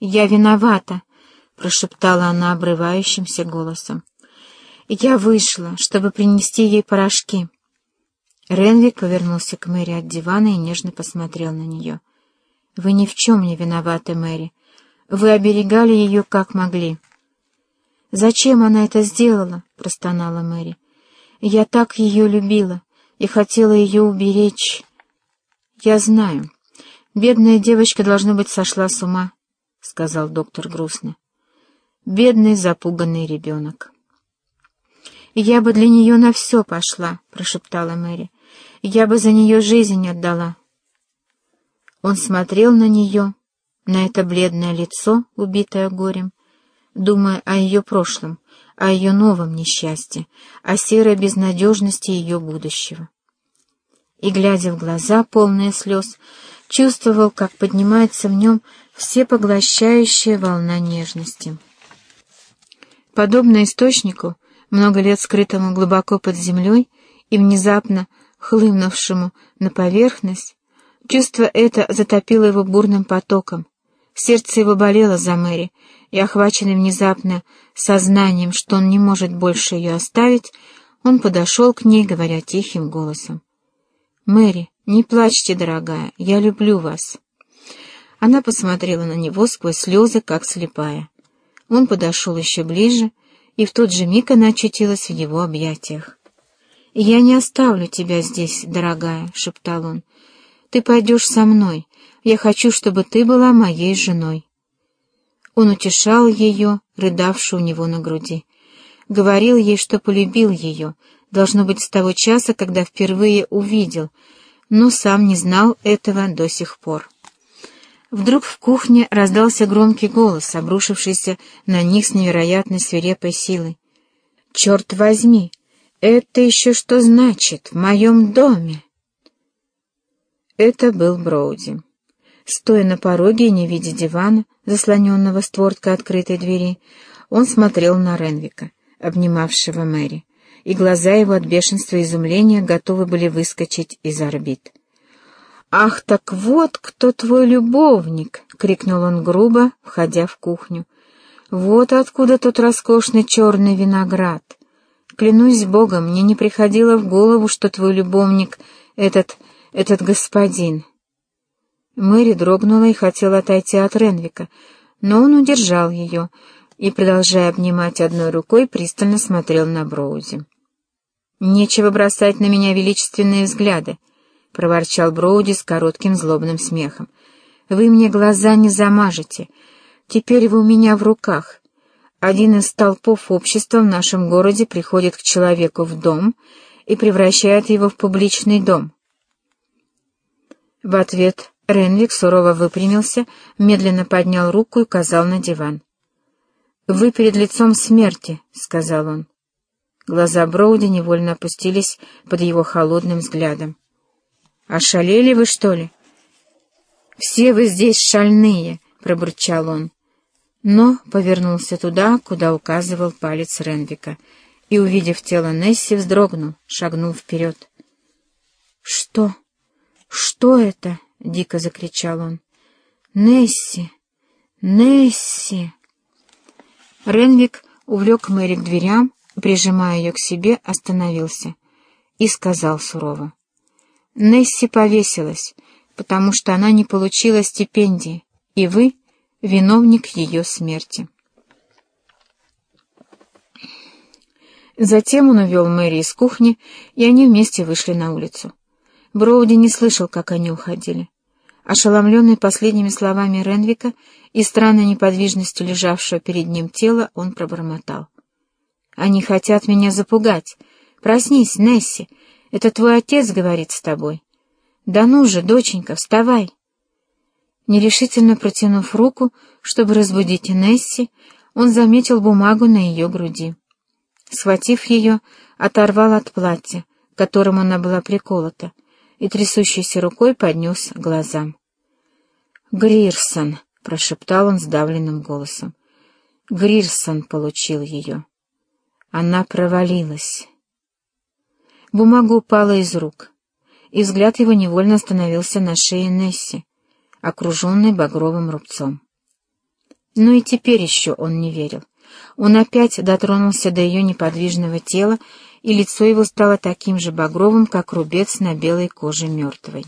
«Я виновата», — прошептала она обрывающимся голосом. «Я вышла, чтобы принести ей порошки». Ренвик повернулся к Мэри от дивана и нежно посмотрел на нее. «Вы ни в чем не виноваты, Мэри. Вы оберегали ее как могли». «Зачем она это сделала?» — простонала Мэри. «Я так ее любила и хотела ее уберечь». «Я знаю. Бедная девочка, должно быть, сошла с ума», — сказал доктор грустно. «Бедный запуганный ребенок». «Я бы для нее на все пошла», — прошептала Мэри. «Я бы за нее жизнь отдала». Он смотрел на нее, на это бледное лицо, убитое горем, думая о ее прошлом, о ее новом несчастье, о серой безнадежности ее будущего. И, глядя в глаза, полные слез, чувствовал, как поднимается в нем всепоглощающая волна нежности. Подобно источнику, много лет скрытому глубоко под землей и внезапно хлынувшему на поверхность, чувство это затопило его бурным потоком. Сердце его болело за Мэри, и, охваченный внезапно сознанием, что он не может больше ее оставить, он подошел к ней, говоря тихим голосом. «Мэри, не плачьте, дорогая, я люблю вас». Она посмотрела на него сквозь слезы, как слепая. Он подошел еще ближе, и в тот же миг она очутилась в его объятиях. «Я не оставлю тебя здесь, дорогая», — шептал он. «Ты пойдешь со мной. Я хочу, чтобы ты была моей женой». Он утешал ее, рыдавшую у него на груди. Говорил ей, что полюбил ее, должно быть, с того часа, когда впервые увидел, но сам не знал этого до сих пор. Вдруг в кухне раздался громкий голос, обрушившийся на них с невероятной свирепой силой. «Черт возьми! Это еще что значит в моем доме?» Это был Броуди. Стоя на пороге и не видя дивана, заслоненного створкой открытой двери, он смотрел на Ренвика, обнимавшего Мэри, и глаза его от бешенства и изумления готовы были выскочить из орбит. «Ах, так вот кто твой любовник!» — крикнул он грубо, входя в кухню. «Вот откуда тот роскошный черный виноград! Клянусь Богом, мне не приходило в голову, что твой любовник — этот... этот господин!» Мэри дрогнула и хотела отойти от Ренвика, но он удержал ее и, продолжая обнимать одной рукой, пристально смотрел на Броуди. «Нечего бросать на меня величественные взгляды!» — проворчал Броуди с коротким злобным смехом. «Вы мне глаза не замажете. Теперь вы у меня в руках. Один из столпов общества в нашем городе приходит к человеку в дом и превращает его в публичный дом». В ответ Ренвик сурово выпрямился, медленно поднял руку и указал на диван. «Вы перед лицом смерти», — сказал он. Глаза Броуди невольно опустились под его холодным взглядом. «Ошалели вы, что ли?» «Все вы здесь шальные», — пробурчал он. Но повернулся туда, куда указывал палец Ренвика, и, увидев тело Несси, вздрогнул, шагнул вперед. «Что? Что это?» — дико закричал он. «Несси! Несси!» Ренвик увлек Мэри к дверям, прижимая ее к себе, остановился и сказал сурово. Несси повесилась, потому что она не получила стипендии, и вы — виновник ее смерти. Затем он увел Мэри из кухни, и они вместе вышли на улицу. Броуди не слышал, как они уходили. Ошеломленный последними словами Ренвика и странной неподвижностью лежавшего перед ним тела, он пробормотал. «Они хотят меня запугать. Проснись, Несси, это твой отец говорит с тобой. Да ну же, доченька, вставай. Нерешительно протянув руку, чтобы разбудить Несси, он заметил бумагу на ее груди. Схватив ее, оторвал от платья, которым она была приколота, и трясущейся рукой поднес к глазам. «Грирсон!» — прошептал он сдавленным голосом. «Грирсон получил ее. Она провалилась». Бумага упала из рук, и взгляд его невольно остановился на шее Несси, окруженной багровым рубцом. Но и теперь еще он не верил. Он опять дотронулся до ее неподвижного тела, и лицо его стало таким же багровым, как рубец на белой коже мертвой.